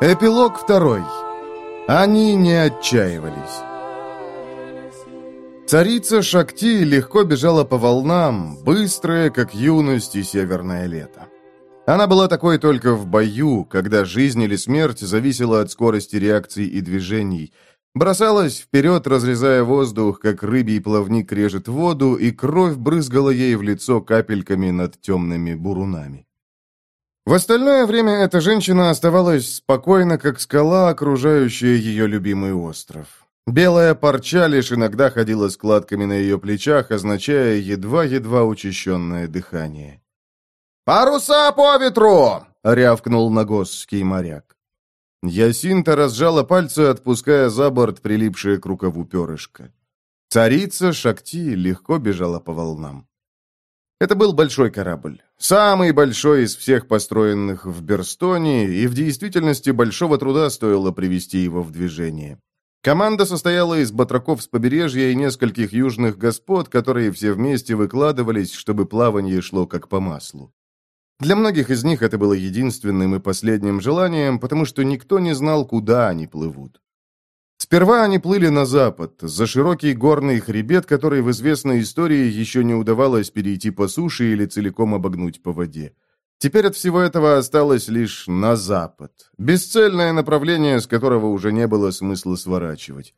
Эпилог второй. Они не отчаивались. Царица Шакти легко бежала по волнам, быстрая, как юность и северное лето. Она была такой только в бою, когда жизнь или смерть зависела от скорости реакций и движений. Бросалась вперед, разрезая воздух, как рыбий плавник режет воду, и кровь брызгала ей в лицо капельками над темными бурунами. В остальное время эта женщина оставалась спокойна, как скала, окружающая ее любимый остров. Белая парча лишь иногда ходила складками на ее плечах, означая едва-едва учащенное дыхание. «Паруса по ветру!» — рявкнул нагосский моряк. Ясинта разжала пальцы, отпуская за борт прилипшее к рукаву перышко. Царица Шакти легко бежала по волнам. Это был большой корабль. Самый большой из всех построенных в Берстоне, и в действительности большого труда стоило привести его в движение. Команда состояла из батраков с побережья и нескольких южных господ, которые все вместе выкладывались, чтобы плавание шло как по маслу. Для многих из них это было единственным и последним желанием, потому что никто не знал, куда они плывут. Сперва они плыли на запад, за широкий горный хребет, который в известной истории еще не удавалось перейти по суше или целиком обогнуть по воде. Теперь от всего этого осталось лишь на запад. Бесцельное направление, с которого уже не было смысла сворачивать.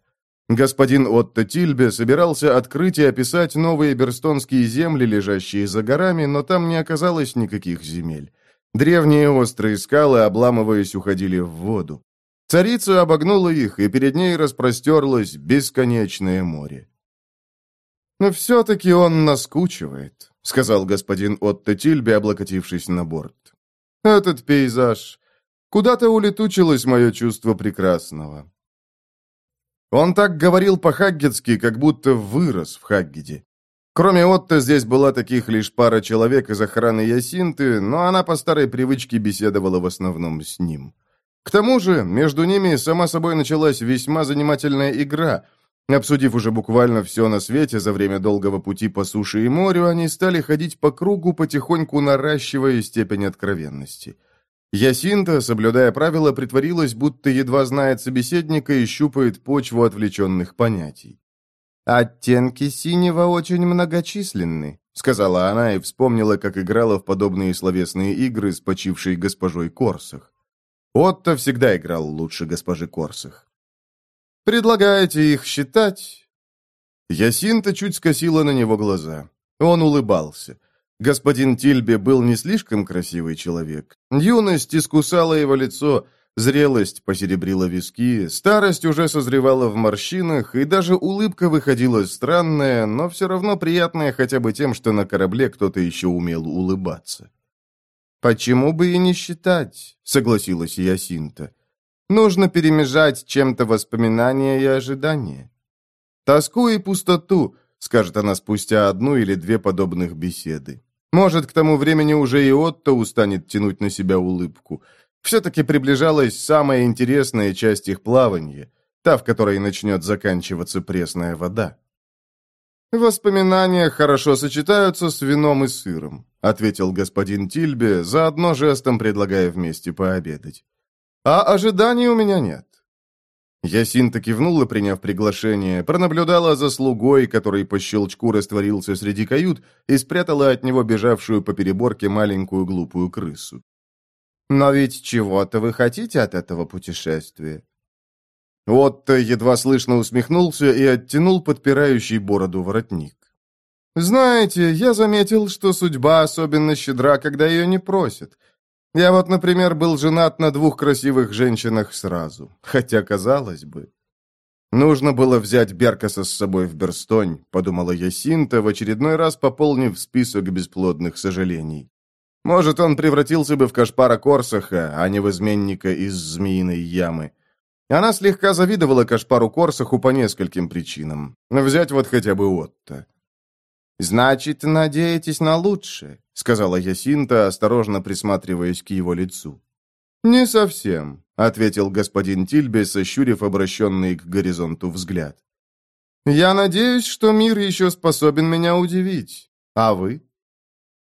Господин Отто Тильбе собирался открыть и описать новые берстонские земли, лежащие за горами, но там не оказалось никаких земель. Древние острые скалы, обламываясь, уходили в воду. Царица обогнула их, и перед ней распростерлось бесконечное море. «Но все-таки он наскучивает», — сказал господин Отто Тильби, облокотившись на борт. «Этот пейзаж. Куда-то улетучилось мое чувство прекрасного». Он так говорил по-хаггетски, как будто вырос в Хаггеде. Кроме Отто, здесь была таких лишь пара человек из охраны Ясинты, но она по старой привычке беседовала в основном с ним. К тому же, между ними, сама собой, началась весьма занимательная игра. Обсудив уже буквально все на свете за время долгого пути по суше и морю, они стали ходить по кругу, потихоньку наращивая степень откровенности. Ясинта, соблюдая правила, притворилась, будто едва знает собеседника и щупает почву отвлеченных понятий. «Оттенки синего очень многочисленны», — сказала она и вспомнила, как играла в подобные словесные игры с почившей госпожой Корсах. Отто всегда играл лучше госпожи Корсах. «Предлагаете их считать?» Ясинта чуть скосила на него глаза. Он улыбался. Господин Тильбе был не слишком красивый человек. Юность искусала его лицо, зрелость посеребрила виски, старость уже созревала в морщинах, и даже улыбка выходила странная, но все равно приятная хотя бы тем, что на корабле кто-то еще умел улыбаться. «Почему бы и не считать?» — согласилась Ясинта. «Нужно перемежать чем-то воспоминания и ожидания». «Тоску и пустоту», — скажет она спустя одну или две подобных беседы. Может, к тому времени уже и Отто устанет тянуть на себя улыбку. Все-таки приближалась самая интересная часть их плавания, та, в которой начнет заканчиваться пресная вода. «Воспоминания хорошо сочетаются с вином и сыром», ответил господин Тильбе, заодно жестом предлагая вместе пообедать. «А ожиданий у меня нет». Ясинта кивнула, приняв приглашение, пронаблюдала за слугой, который по щелчку растворился среди кают, и спрятала от него бежавшую по переборке маленькую глупую крысу. «Но ведь чего-то вы хотите от этого путешествия?» Отто едва слышно усмехнулся и оттянул подпирающий бороду воротник. «Знаете, я заметил, что судьба особенно щедра, когда ее не просят. Я вот, например, был женат на двух красивых женщинах сразу, хотя, казалось бы...» «Нужно было взять Беркаса с собой в Берстонь», — подумала Ясинта, в очередной раз пополнив список бесплодных сожалений. «Может, он превратился бы в Кашпара Корсаха, а не в изменника из Змеиной ямы. Она слегка завидовала Кашпару Корсаху по нескольким причинам. Взять вот хотя бы Отто. «Значит, надеетесь на лучшее», — сказала Ясинта, осторожно присматриваясь к его лицу. «Не совсем», — ответил господин Тильбе, сощурив обращенный к горизонту взгляд. «Я надеюсь, что мир еще способен меня удивить. А вы?»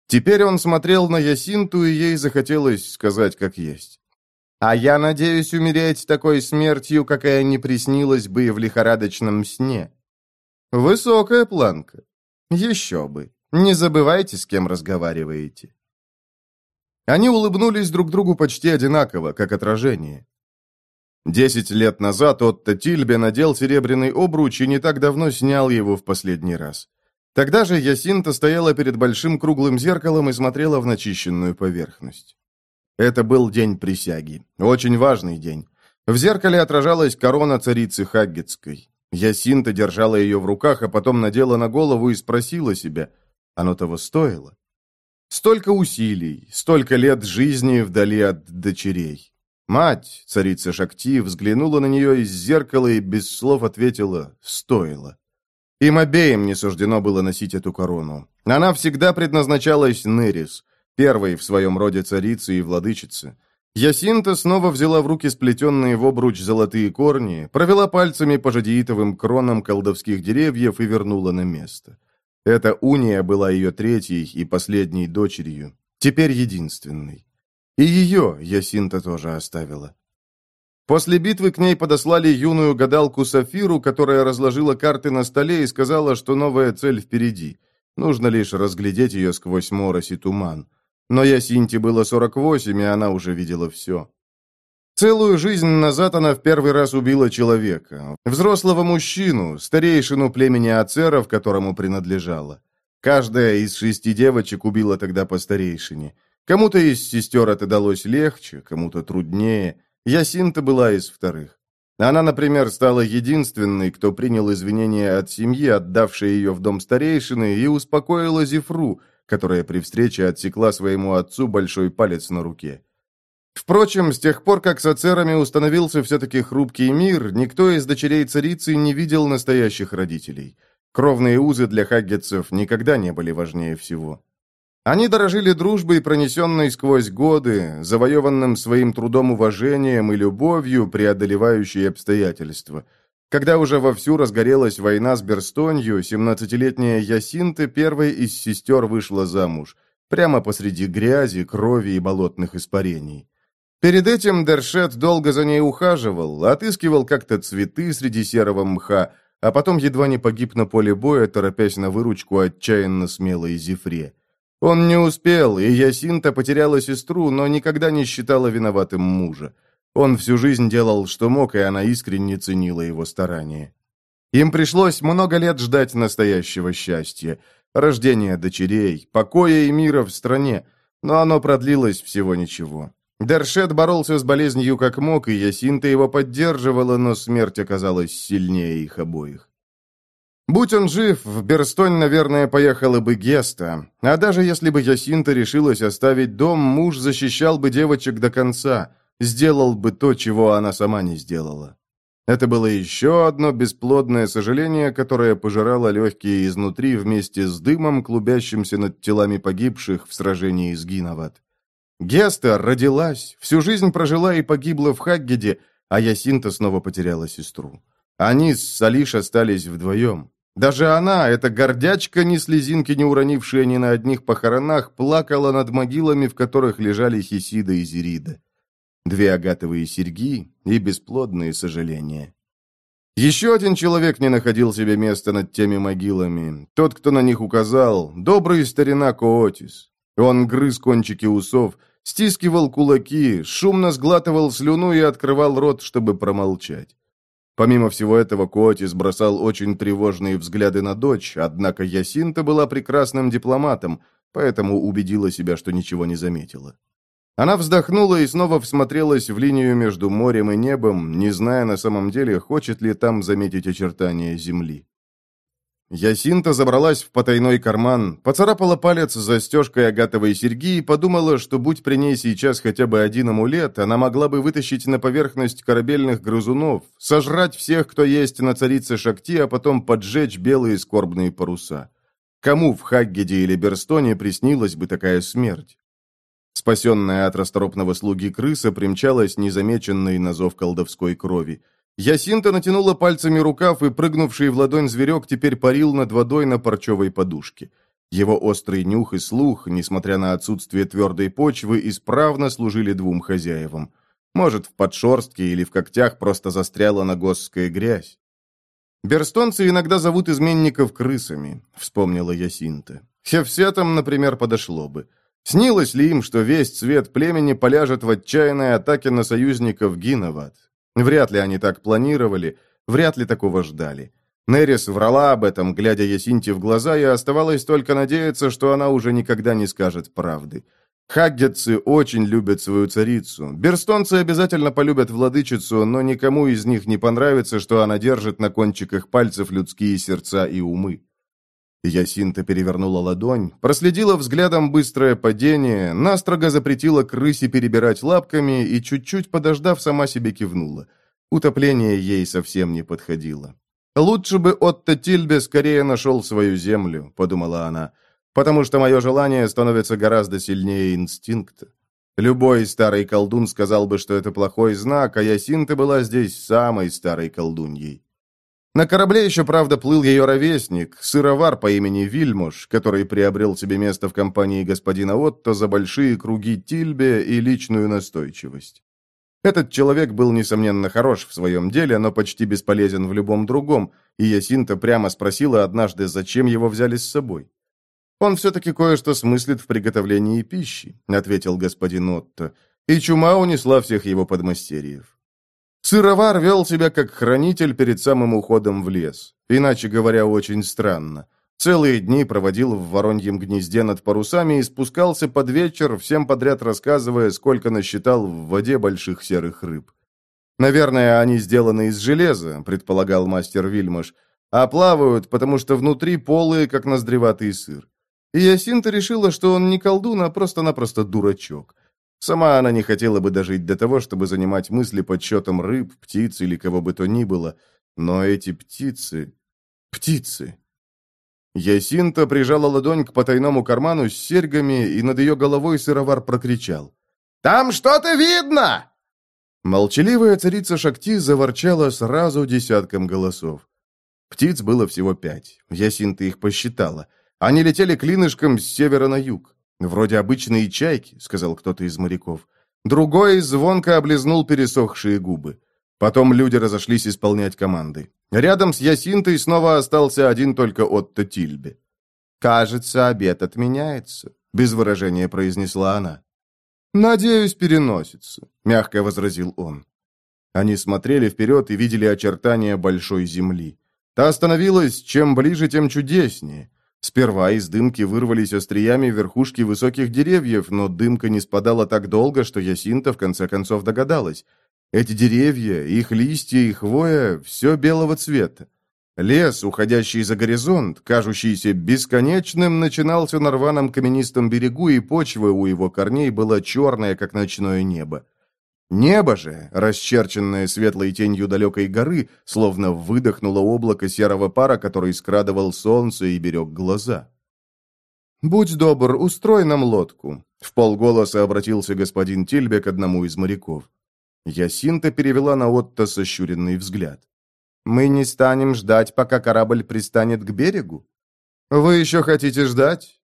Теперь он смотрел на Ясинту, и ей захотелось сказать как есть. А я надеюсь умереть такой смертью, какая не приснилась бы и в лихорадочном сне. Высокая планка. Еще бы. Не забывайте, с кем разговариваете. Они улыбнулись друг другу почти одинаково, как отражение. Десять лет назад Отто Тильбе надел серебряный обруч и не так давно снял его в последний раз. Тогда же Ясинта стояла перед большим круглым зеркалом и смотрела в начищенную поверхность. Это был день присяги. Очень важный день. В зеркале отражалась корона царицы Хаггетской. Ясинта держала ее в руках, а потом надела на голову и спросила себя, оно того стоило? Столько усилий, столько лет жизни вдали от дочерей. Мать, царица Шакти, взглянула на нее из зеркала и без слов ответила «стоило». Им обеим не суждено было носить эту корону. Она всегда предназначалась Нерис, первой в своем роде царицы и владычицы. Ясинта снова взяла в руки сплетенные в обруч золотые корни, провела пальцами по жадеитовым кронам колдовских деревьев и вернула на место. Эта уния была ее третьей и последней дочерью, теперь единственной. И ее Ясинта тоже оставила. После битвы к ней подослали юную гадалку Сафиру, которая разложила карты на столе и сказала, что новая цель впереди. Нужно лишь разглядеть ее сквозь морось и туман. Но Ясинте было 48, и она уже видела все. Целую жизнь назад она в первый раз убила человека. Взрослого мужчину, старейшину племени Ацеров, которому принадлежала. Каждая из шести девочек убила тогда по старейшине. Кому-то из сестер это далось легче, кому-то труднее. Ясинта была из вторых. Она, например, стала единственной, кто принял извинения от семьи, отдавшей ее в дом старейшины, и успокоила Зифру, которая при встрече отсекла своему отцу большой палец на руке. Впрочем, с тех пор, как с ацерами установился все-таки хрупкий мир, никто из дочерей царицы не видел настоящих родителей. Кровные узы для хаггетцев никогда не были важнее всего. Они дорожили дружбой, пронесенной сквозь годы, завоеванным своим трудом уважением и любовью, преодолевающей обстоятельства – когда уже вовсю разгорелась война с Берстонью, 17-летняя Ясинта первой из сестер вышла замуж, прямо посреди грязи, крови и болотных испарений. Перед этим Дершет долго за ней ухаживал, отыскивал как-то цветы среди серого мха, а потом едва не погиб на поле боя, торопясь на выручку отчаянно смелой Зефре. Он не успел, и Ясинта потеряла сестру, но никогда не считала виноватым мужа. Он всю жизнь делал, что мог, и она искренне ценила его старания. Им пришлось много лет ждать настоящего счастья, рождения дочерей, покоя и мира в стране, но оно продлилось всего ничего. Дершет боролся с болезнью как мог, и Ясинта его поддерживала, но смерть оказалась сильнее их обоих. Будь он жив, в Берстонь, наверное, поехала бы Геста, а даже если бы Ясинта решилась оставить дом, муж защищал бы девочек до конца, сделал бы то, чего она сама не сделала. Это было еще одно бесплодное сожаление, которое пожирало легкие изнутри вместе с дымом, клубящимся над телами погибших в сражении с Гиноват. Геста родилась, всю жизнь прожила и погибла в Хаггеде, а Ясинта снова потеряла сестру. Они с Салиш остались вдвоем. Даже она, эта гордячка, ни слезинки не уронившая ни на одних похоронах, плакала над могилами, в которых лежали Хисида и Зирида две агатовые серьги и бесплодные сожаления. Еще один человек не находил себе места над теми могилами. Тот, кто на них указал, добрый старина Коотис. Он грыз кончики усов, стискивал кулаки, шумно сглатывал слюну и открывал рот, чтобы промолчать. Помимо всего этого, Коотис бросал очень тревожные взгляды на дочь, однако Ясинта была прекрасным дипломатом, поэтому убедила себя, что ничего не заметила. Она вздохнула и снова всмотрелась в линию между морем и небом, не зная на самом деле, хочет ли там заметить очертания земли. Ясинта забралась в потайной карман, поцарапала палец застежкой агатовой серьги и подумала, что будь при ней сейчас хотя бы один амулет, она могла бы вытащить на поверхность корабельных грызунов, сожрать всех, кто есть на царице Шакти, а потом поджечь белые скорбные паруса. Кому в Хаггеде или Берстоне приснилась бы такая смерть? Спасенная от расторопного слуги крыса примчалась незамеченной на зов колдовской крови. Ясинта натянула пальцами рукав, и прыгнувший в ладонь зверек теперь парил над водой на парчевой подушке. Его острый нюх и слух, несмотря на отсутствие твердой почвы, исправно служили двум хозяевам. Может, в подшерстке или в когтях просто застряла нагосская грязь. «Берстонцы иногда зовут изменников крысами», — вспомнила Ясинта. «Хевсетам, например, подошло бы. Снилось ли им, что весь цвет племени поляжет в отчаянной атаке на союзников Гиноват? Вряд ли они так планировали, вряд ли такого ждали. Нерис врала об этом, глядя Ясинте в глаза, и оставалось только надеяться, что она уже никогда не скажет правды. Хаггетцы очень любят свою царицу. Берстонцы обязательно полюбят владычицу, но никому из них не понравится, что она держит на кончиках пальцев людские сердца и умы. Ясинта перевернула ладонь, проследила взглядом быстрое падение, настрого запретила крысе перебирать лапками и, чуть-чуть подождав, сама себе кивнула. Утопление ей совсем не подходило. «Лучше бы Отто Тильбе скорее нашел свою землю», — подумала она, «потому что мое желание становится гораздо сильнее инстинкта. Любой старый колдун сказал бы, что это плохой знак, а Ясинта была здесь самой старой колдуньей. На корабле еще, правда, плыл ее ровесник, сыровар по имени Вильмуш, который приобрел себе место в компании господина Отто за большие круги тильбе и личную настойчивость. Этот человек был, несомненно, хорош в своем деле, но почти бесполезен в любом другом, и Ясинта прямо спросила однажды, зачем его взяли с собой. «Он все-таки кое-что смыслит в приготовлении пищи», — ответил господин Отто, и чума унесла всех его подмастерьев. Сыровар вел себя как хранитель перед самым уходом в лес, иначе говоря, очень странно. Целые дни проводил в вороньем гнезде над парусами и спускался под вечер, всем подряд рассказывая, сколько насчитал в воде больших серых рыб. «Наверное, они сделаны из железа», — предполагал мастер Вильмаш, «а плавают, потому что внутри полые, как ноздреватый сыр». И Ясинта решила, что он не колдун, а просто-напросто дурачок. Сама она не хотела бы дожить до того, чтобы занимать мысли подсчетом рыб, птиц или кого бы то ни было. Но эти птицы... Птицы... Ясинта прижала ладонь к потайному карману с серьгами, и над ее головой сыровар прокричал. «Там что-то видно!» Молчаливая царица Шакти заворчала сразу десятком голосов. Птиц было всего пять. Ясинта их посчитала. Они летели клинышком с севера на юг. «Вроде обычные чайки», — сказал кто-то из моряков. Другой звонко облизнул пересохшие губы. Потом люди разошлись исполнять команды. Рядом с Ясинтой снова остался один только Отто Тильбе. «Кажется, обед отменяется», — без выражения произнесла она. «Надеюсь, переносится», — мягко возразил он. Они смотрели вперед и видели очертания большой земли. Та становилась чем ближе, тем чудеснее. Сперва из дымки вырвались остриями верхушки высоких деревьев, но дымка не спадала так долго, что Ясинта в конце концов догадалась. Эти деревья, их листья и хвоя – все белого цвета. Лес, уходящий за горизонт, кажущийся бесконечным, начинался на рваном каменистом берегу, и почва у его корней была черная, как ночное небо. Небо же, расчерченное светлой тенью далекой горы, словно выдохнуло облако серого пара, который скрадывал солнце и берег глаза. «Будь добр, устрой нам лодку», — в полголоса обратился господин Тильбе к одному из моряков. Ясинта перевела на Отто сощуренный взгляд. «Мы не станем ждать, пока корабль пристанет к берегу? Вы еще хотите ждать?»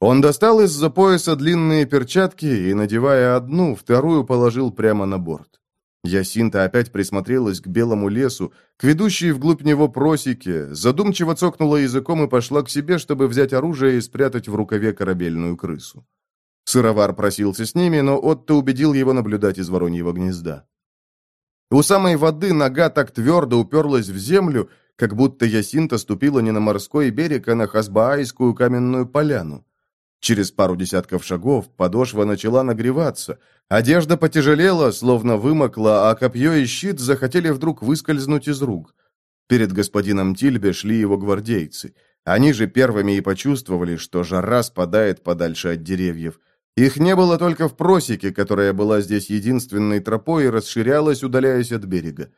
Он достал из-за пояса длинные перчатки и, надевая одну, вторую положил прямо на борт. Ясинта опять присмотрелась к белому лесу, к ведущей вглубь него просеке, задумчиво цокнула языком и пошла к себе, чтобы взять оружие и спрятать в рукаве корабельную крысу. Сыровар просился с ними, но Отто убедил его наблюдать из вороньего гнезда. У самой воды нога так твердо уперлась в землю, как будто Ясинта ступила не на морской берег, а на Хасбаайскую каменную поляну. Через пару десятков шагов подошва начала нагреваться, одежда потяжелела, словно вымокла, а копье и щит захотели вдруг выскользнуть из рук. Перед господином Тильбе шли его гвардейцы. Они же первыми и почувствовали, что жара спадает подальше от деревьев. Их не было только в просеке, которая была здесь единственной тропой и расширялась, удаляясь от берега.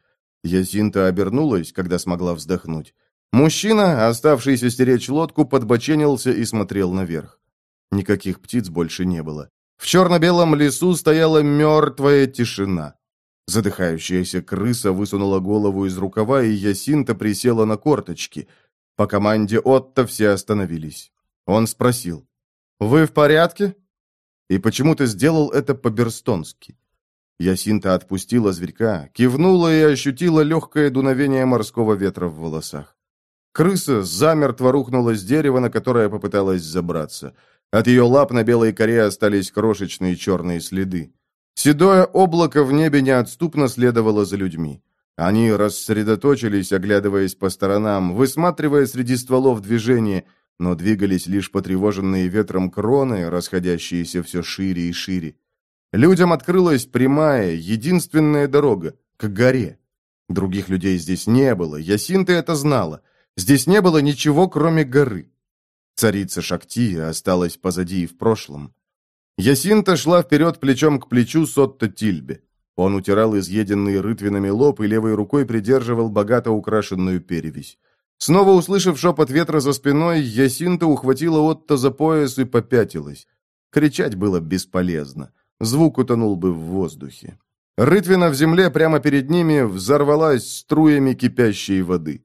Ясинта обернулась, когда смогла вздохнуть. Мужчина, оставшийся стеречь лодку, подбоченился и смотрел наверх. Никаких птиц больше не было. В черно-белом лесу стояла мертвая тишина. Задыхающаяся крыса высунула голову из рукава, и Ясинта присела на корточки. По команде Отто все остановились. Он спросил, «Вы в порядке?» и почему ты сделал это по-берстонски. Ясинта отпустила зверька, кивнула и ощутила легкое дуновение морского ветра в волосах. Крыса замертво рухнула с дерева, на которое попыталась забраться. От ее лап на белой коре остались крошечные черные следы. Седое облако в небе неотступно следовало за людьми. Они рассредоточились, оглядываясь по сторонам, высматривая среди стволов движение, но двигались лишь потревоженные ветром кроны, расходящиеся все шире и шире. Людям открылась прямая, единственная дорога, к горе. Других людей здесь не было, Ясинта это знала. Здесь не было ничего, кроме горы. Царица Шакти осталась позади и в прошлом. Ясинта шла вперед плечом к плечу с Отто Тильбе. Он утирал изъеденный рытвинами лоб и левой рукой придерживал богато украшенную перевязь. Снова услышав шепот ветра за спиной, Ясинта ухватила Отто за пояс и попятилась. Кричать было бесполезно. Звук утонул бы в воздухе. Рытвина в земле прямо перед ними взорвалась струями кипящей воды.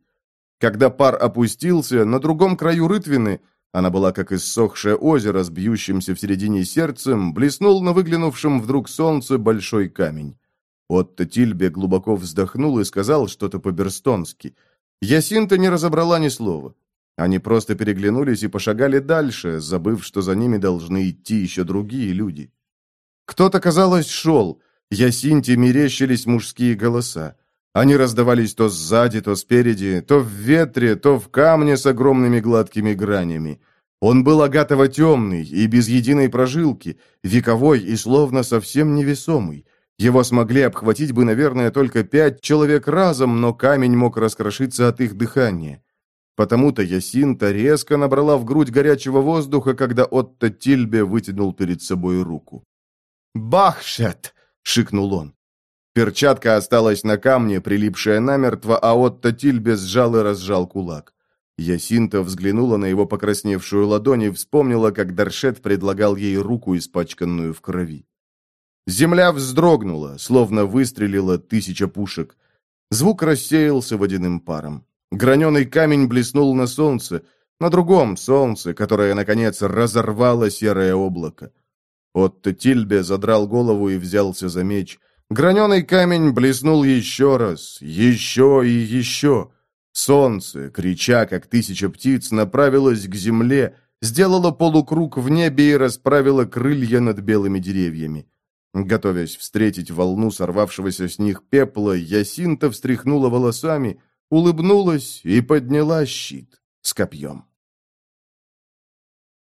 Когда пар опустился, на другом краю рытвины, она была как иссохшее озеро с бьющимся в середине сердцем, блеснул на выглянувшем вдруг солнце большой камень. Отто Тильбе глубоко вздохнул и сказал что-то по-берстонски. Ясинта не разобрала ни слова. Они просто переглянулись и пошагали дальше, забыв, что за ними должны идти еще другие люди. Кто-то, казалось, шел. Ясинте мерещились мужские голоса. Они раздавались то сзади, то спереди, то в ветре, то в камне с огромными гладкими гранями. Он был агатово темный и без единой прожилки, вековой и словно совсем невесомый. Его смогли обхватить бы, наверное, только пять человек разом, но камень мог раскрошиться от их дыхания. Потому-то Ясинта резко набрала в грудь горячего воздуха, когда Отто Тильбе вытянул перед собой руку. «Бахшет!» — шикнул он. Перчатка осталась на камне, прилипшая намертво, а Отто Тильбе сжал и разжал кулак. Ясинта взглянула на его покрасневшую ладонь и вспомнила, как Даршет предлагал ей руку, испачканную в крови. Земля вздрогнула, словно выстрелила тысяча пушек. Звук рассеялся водяным паром. Граненый камень блеснул на солнце, на другом солнце, которое, наконец, разорвало серое облако. Отто Тильбе задрал голову и взялся за меч. Граненый камень блеснул еще раз, еще и еще. Солнце, крича, как тысяча птиц, направилось к земле, сделало полукруг в небе и расправило крылья над белыми деревьями. Готовясь встретить волну сорвавшегося с них пепла, Ясинта встряхнула волосами, улыбнулась и подняла щит с копьем.